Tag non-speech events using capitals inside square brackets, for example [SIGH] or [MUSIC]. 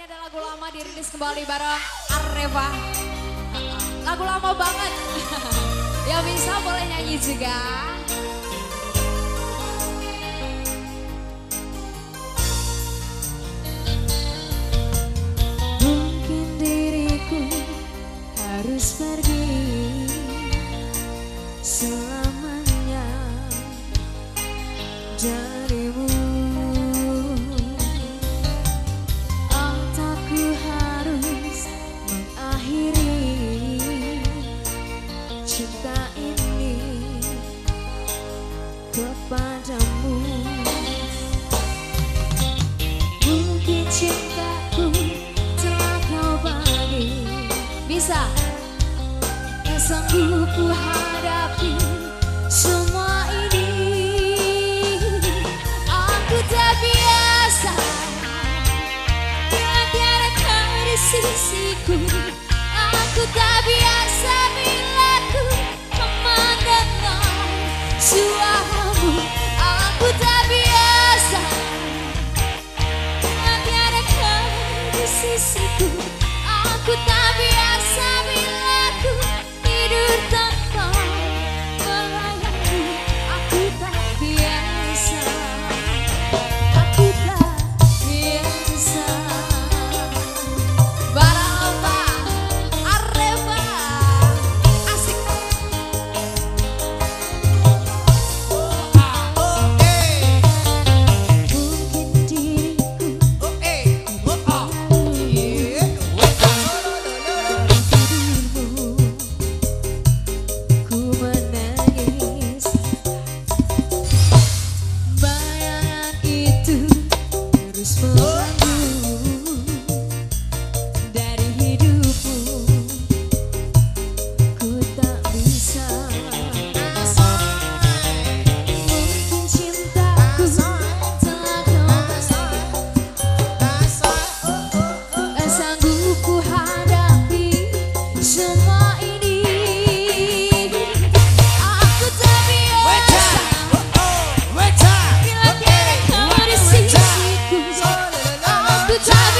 Ini ada lagu lama dirilis kembali bareng Areva. Lagu lama banget. [LAUGHS] Yang bisa boleh nyanyi juga. Mungkin diriku harus pergi. kepadamu. Mungkin cintaku telah kau bagi. Bisa? Tak sanggup ku hadapi semua ini. Aku tak biasa. Biar biar kau di sisiku. Aku tak biasa di Aku tak biasa bila ku tidur tak time.